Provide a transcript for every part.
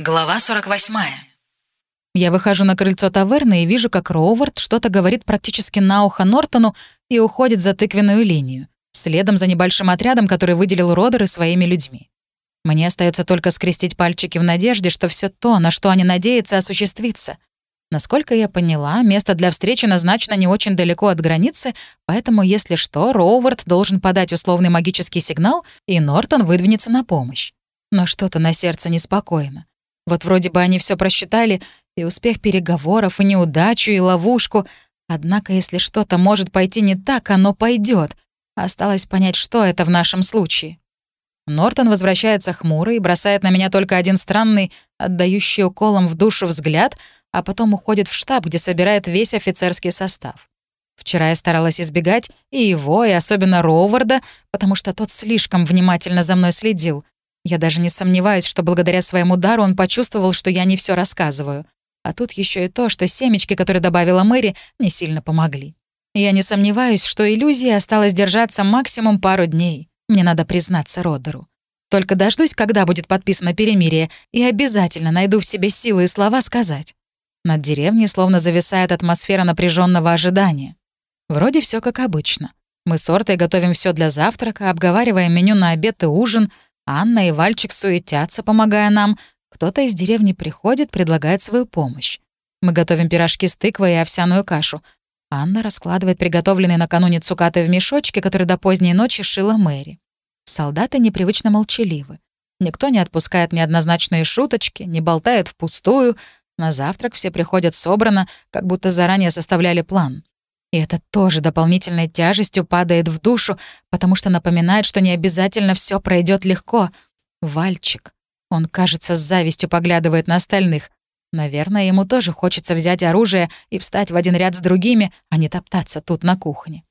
Глава 48. Я выхожу на крыльцо таверны и вижу, как Роувард что-то говорит практически на ухо Нортону и уходит за тыквенную линию, следом за небольшим отрядом, который выделил Родеры своими людьми. Мне остается только скрестить пальчики в надежде, что все то, на что они надеются, осуществится. Насколько я поняла, место для встречи назначено не очень далеко от границы, поэтому, если что, Роувард должен подать условный магический сигнал, и Нортон выдвинется на помощь. Но что-то на сердце неспокойно. Вот вроде бы они все просчитали, и успех переговоров, и неудачу, и ловушку. Однако, если что-то может пойти не так, оно пойдет. Осталось понять, что это в нашем случае. Нортон возвращается хмурый и бросает на меня только один странный, отдающий уколом в душу взгляд, а потом уходит в штаб, где собирает весь офицерский состав. Вчера я старалась избегать и его, и особенно Роуварда, потому что тот слишком внимательно за мной следил — я даже не сомневаюсь, что благодаря своему дару он почувствовал, что я не все рассказываю. А тут еще и то, что семечки, которые добавила Мэри, не сильно помогли. Я не сомневаюсь, что иллюзия осталась держаться максимум пару дней. Мне надо признаться Родеру. Только дождусь, когда будет подписано перемирие, и обязательно найду в себе силы и слова сказать. Над деревней словно зависает атмосфера напряженного ожидания. Вроде все как обычно. Мы с Ортой готовим все для завтрака, обговариваем меню на обед и ужин — Анна и Вальчик суетятся, помогая нам. Кто-то из деревни приходит, предлагает свою помощь. Мы готовим пирожки с тыквой и овсяную кашу. Анна раскладывает приготовленные накануне цукаты в мешочке, который до поздней ночи шила Мэри. Солдаты непривычно молчаливы. Никто не отпускает неоднозначные шуточки, не болтает впустую. На завтрак все приходят собрано, как будто заранее составляли план. И это тоже дополнительной тяжестью падает в душу, потому что напоминает, что не обязательно все пройдет легко. Вальчик. Он, кажется, с завистью поглядывает на остальных. Наверное, ему тоже хочется взять оружие и встать в один ряд с другими, а не топтаться тут на кухне.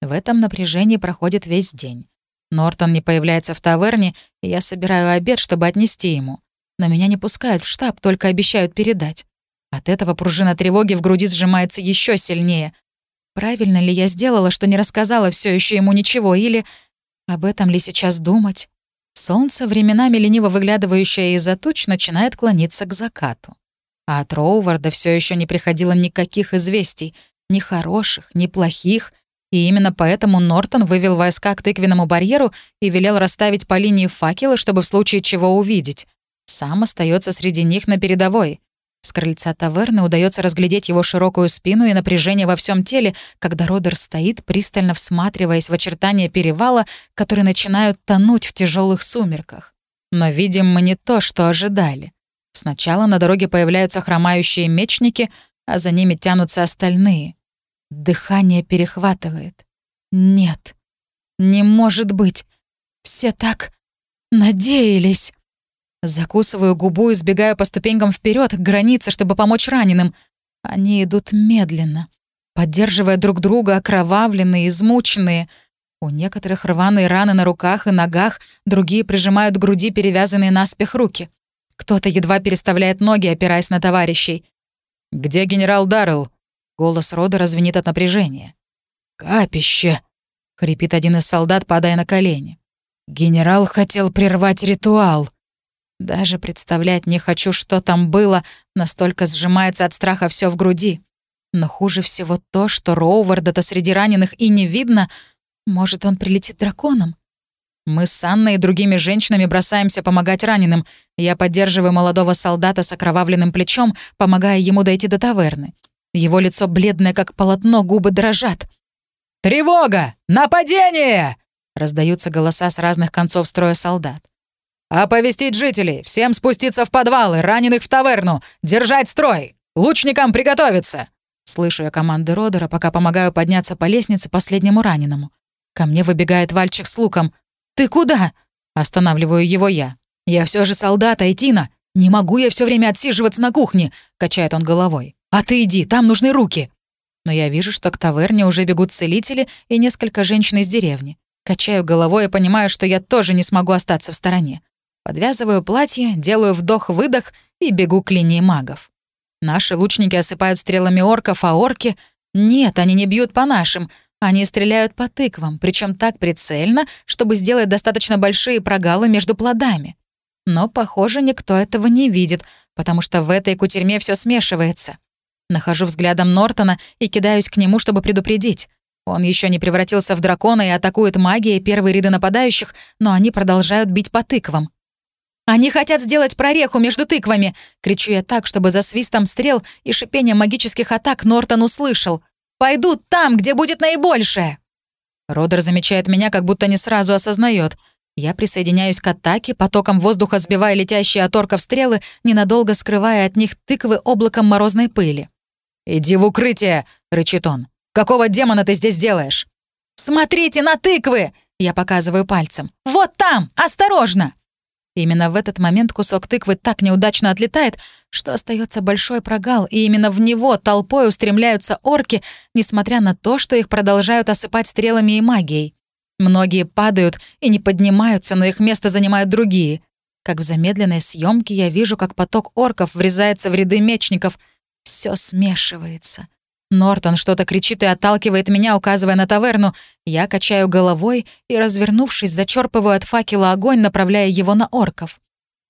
В этом напряжении проходит весь день. Нортон не появляется в таверне, и я собираю обед, чтобы отнести ему. Но меня не пускают в штаб, только обещают передать. От этого пружина тревоги в груди сжимается еще сильнее. Правильно ли я сделала, что не рассказала все еще ему ничего, или об этом ли сейчас думать? Солнце, временами лениво выглядывающее из-за туч, начинает клониться к закату. А от Роуварда все еще не приходило никаких известий, ни хороших, ни плохих, и именно поэтому Нортон вывел войска к тыквенному барьеру и велел расставить по линии факелы, чтобы в случае чего увидеть. Сам остается среди них на передовой. С крыльца таверны удается разглядеть его широкую спину и напряжение во всем теле, когда Родер стоит, пристально всматриваясь в очертания перевала, которые начинают тонуть в тяжелых сумерках. Но видим мы не то, что ожидали. Сначала на дороге появляются хромающие мечники, а за ними тянутся остальные. Дыхание перехватывает. Нет, не может быть. Все так надеялись. Закусываю губу и сбегаю по ступенькам вперед к границе, чтобы помочь раненым. Они идут медленно, поддерживая друг друга, окровавленные, измученные. У некоторых рваные раны на руках и ногах, другие прижимают к груди перевязанные наспех руки. Кто-то едва переставляет ноги, опираясь на товарищей. «Где генерал Даррелл?» Голос рода развенит от напряжения. «Капище!» — хрипит один из солдат, падая на колени. «Генерал хотел прервать ритуал», даже представлять не хочу, что там было, настолько сжимается от страха все в груди. Но хуже всего то, что Роуварда-то среди раненых и не видно. Может, он прилетит драконом? Мы с Анной и другими женщинами бросаемся помогать раненым. Я поддерживаю молодого солдата с окровавленным плечом, помогая ему дойти до таверны. Его лицо бледное, как полотно, губы дрожат. «Тревога! Нападение!» Раздаются голоса с разных концов строя солдат. «Оповестить жителей! Всем спуститься в подвалы! Раненых в таверну! Держать строй! Лучникам приготовиться!» Слышу я команды Родера, пока помогаю подняться по лестнице последнему раненому. Ко мне выбегает Вальчик с луком. «Ты куда?» Останавливаю его я. «Я все же солдат, Айтина. Не могу я все время отсиживаться на кухне», — качает он головой. «А ты иди, там нужны руки». Но я вижу, что к таверне уже бегут целители и несколько женщин из деревни. Качаю головой и понимаю, что я тоже не смогу остаться в стороне. Подвязываю платье, делаю вдох-выдох и бегу к линии магов. Наши лучники осыпают стрелами орков, а орки... Нет, они не бьют по нашим. Они стреляют по тыквам, причем так прицельно, чтобы сделать достаточно большие прогалы между плодами. Но, похоже, никто этого не видит, потому что в этой кутерьме все смешивается. Нахожу взглядом Нортона и кидаюсь к нему, чтобы предупредить. Он еще не превратился в дракона и атакует магией первые ряды нападающих, но они продолжают бить по тыквам. «Они хотят сделать прореху между тыквами!» — кричу я так, чтобы за свистом стрел и шипением магических атак Нортон услышал. «Пойдут там, где будет наибольшее!» Родер замечает меня, как будто не сразу осознает. Я присоединяюсь к атаке, потоком воздуха сбивая летящие от орков стрелы, ненадолго скрывая от них тыквы облаком морозной пыли. «Иди в укрытие!» — рычит он. «Какого демона ты здесь делаешь?» «Смотрите на тыквы!» — я показываю пальцем. «Вот там! Осторожно!» Именно в этот момент кусок тыквы так неудачно отлетает, что остается большой прогал, и именно в него толпой устремляются орки, несмотря на то, что их продолжают осыпать стрелами и магией. Многие падают и не поднимаются, но их место занимают другие. Как в замедленной съемке я вижу, как поток орков врезается в ряды мечников. Все смешивается. Нортон что-то кричит и отталкивает меня, указывая на таверну. Я качаю головой и, развернувшись, зачерпываю от факела огонь, направляя его на орков.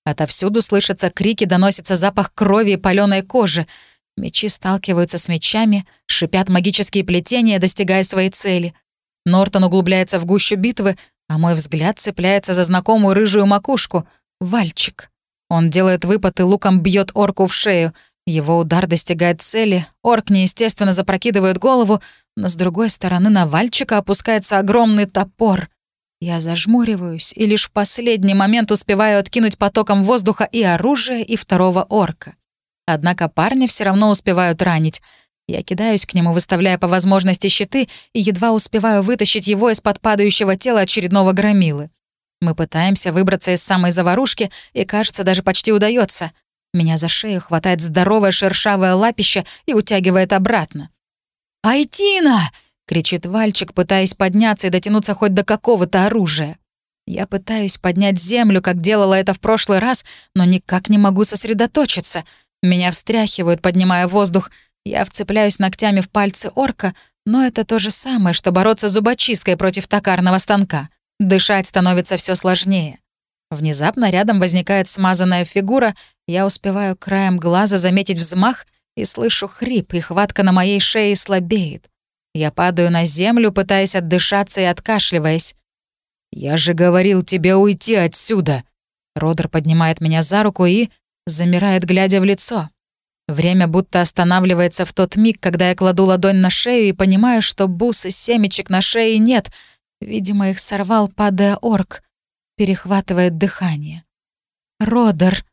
Отовсюду слышатся крики, доносится запах крови и палёной кожи. Мечи сталкиваются с мечами, шипят магические плетения, достигая своей цели. Нортон углубляется в гущу битвы, а мой взгляд цепляется за знакомую рыжую макушку — Вальчик. Он делает выпад и луком бьет орку в шею — его удар достигает цели, орк неестественно запрокидывает голову, но с другой стороны на Вальчика опускается огромный топор. Я зажмуриваюсь и лишь в последний момент успеваю откинуть потоком воздуха и оружие, и второго орка. Однако парни все равно успевают ранить. Я кидаюсь к нему, выставляя по возможности щиты, и едва успеваю вытащить его из-под падающего тела очередного громилы. Мы пытаемся выбраться из самой заварушки, и, кажется, даже почти удается. Меня за шею хватает здоровое шершавое лапище и утягивает обратно. «Айтина!» — кричит Вальчик, пытаясь подняться и дотянуться хоть до какого-то оружия. Я пытаюсь поднять землю, как делала это в прошлый раз, но никак не могу сосредоточиться. Меня встряхивают, поднимая воздух. Я вцепляюсь ногтями в пальцы орка, но это то же самое, что бороться зубочисткой против токарного станка. Дышать становится все сложнее. Внезапно рядом возникает смазанная фигура, я успеваю краем глаза заметить взмах и слышу хрип, и хватка на моей шее слабеет. Я падаю на землю, пытаясь отдышаться и откашливаясь. «Я же говорил тебе уйти отсюда!» Родер поднимает меня за руку и замирает, глядя в лицо. Время будто останавливается в тот миг, когда я кладу ладонь на шею и понимаю, что бусы семечек на шее нет. Видимо, их сорвал, падая орк перехватывает дыхание. «Родер!»